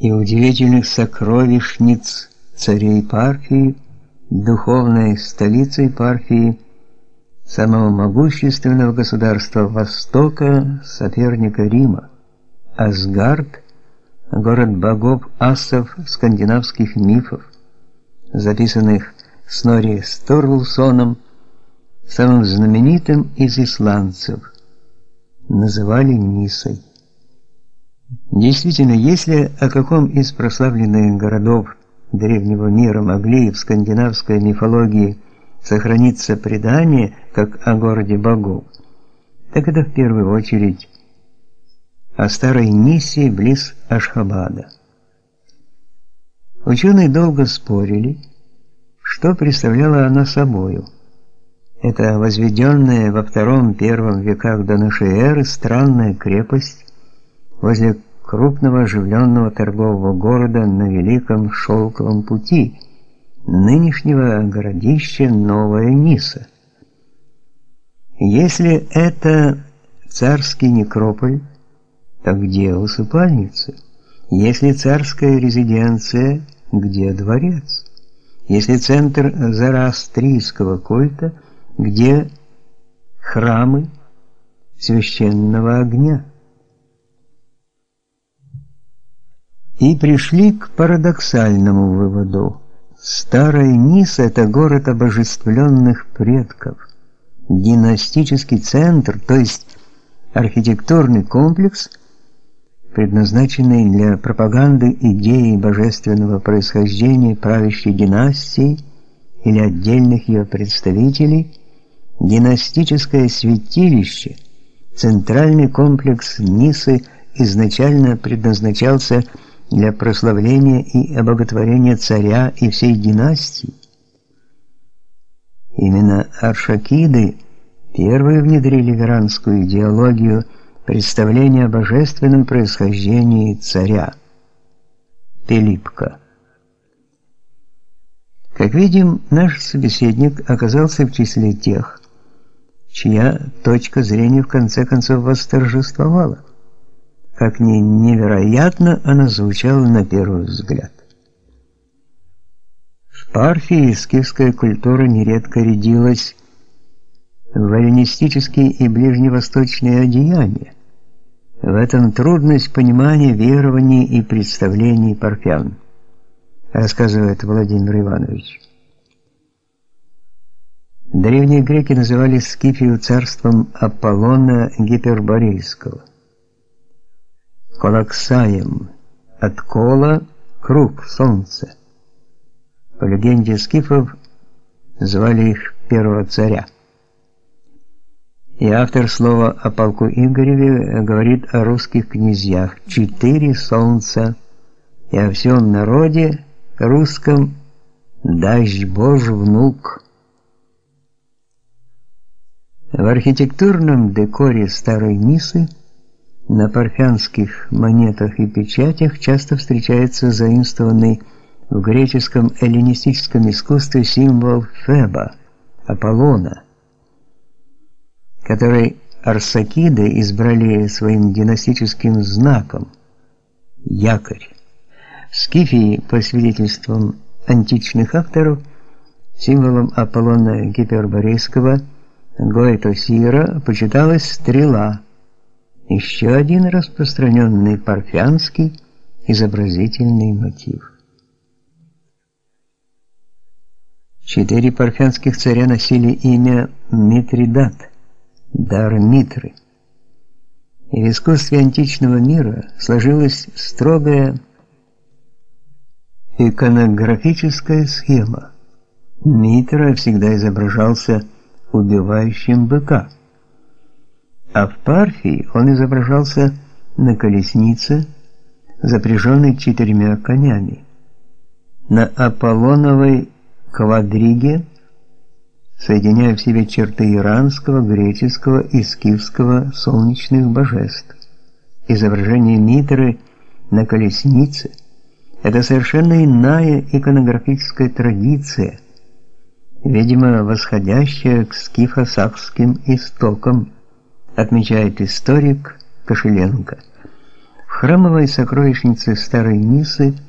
и удивительных сокровищниц царей Парфии, духовной столицей Парфии, самого могущественного государства Востока, соперника Рима, Асгард, город богов асов скандинавских мифов, записанных Снори Сторвулсоном, самым знаменитым из исландцев, называли Нисой. Действительно, если о каком из прославленных городов древнего мира могли в скандинавской мифологии сохраниться предание, как о городе богов, так это в первую очередь о старой Нисе близ Ашхабада. Ученые долго спорили, что представляла она собою. Это возведенная во втором-первом веках до эры странная крепость возле крупного оживленного торгового города на Великом Шелковом пути, нынешнего городища Новая Ниса. Если это царский некрополь, то где усыпальница? Если царская резиденция, где дворец? Если центр зороастрийского культа, где храмы священного огня? И пришли к парадоксальному выводу. Старая Ниса – это город обожествленных предков, династический центр, то есть архитектурный комплекс, предназначенный для пропаганды идеи божественного происхождения правящей династии или отдельных ее представителей, династическое святилище, центральный комплекс Нисы изначально предназначался для для прославления и обоготворения царя и всей династии. Именно аршакиды первые внедрили в иранскую идеологию представление о божественном происхождении царя. Пелипка. Как видим, наш собеседник оказался в числе тех, чья точка зрения в конце концов восторжествовала как ни невероятно она звучала на первый взгляд. В Парфии скифская культура нередко рядилась в эллинистические и ближневосточные одеяния. В этом трудность понимания верований и представлений парфян, рассказывает Владимир Иванович. Древние греки называли Скифию царством Аполлона Гиперборейского колоксаем, от кола круг солнце. По легенде скифов звали их первого царя. И автор слова о полку Игореве говорит о русских князьях «четыре солнца» и о всем народе русском «дасть Божий внук». В архитектурном декоре старой Нисы на парфянских монетах и печатях часто встречается заимствованный в греческом эллинистическом искусстве символ Феба, Аполлона, который арсакиды избрали своим династическим знаком якорь. В Скифии, по свидетельствам античных авторов, символом Аполлона Гиперборейского Гоэтосира почиталась стрела – еще один распространенный парфянский изобразительный мотив. Четыре парфянских царя носили имя Митридат, дар Митры. И в искусстве античного мира сложилась строгая иконографическая схема. Митра всегда изображался убивающим быка а в Парфии он изображался на колеснице, запряженной четырьмя конями. На Аполлоновой квадриге, соединяя в себе черты иранского, греческого и скифского солнечных божеств. Изображение Митры на колеснице – это совершенно иная иконографическая традиция, видимо, восходящая к скифо-сакским истокам – отмечает историк Кошеленко. В храмовой сокровищнице старой Нисы –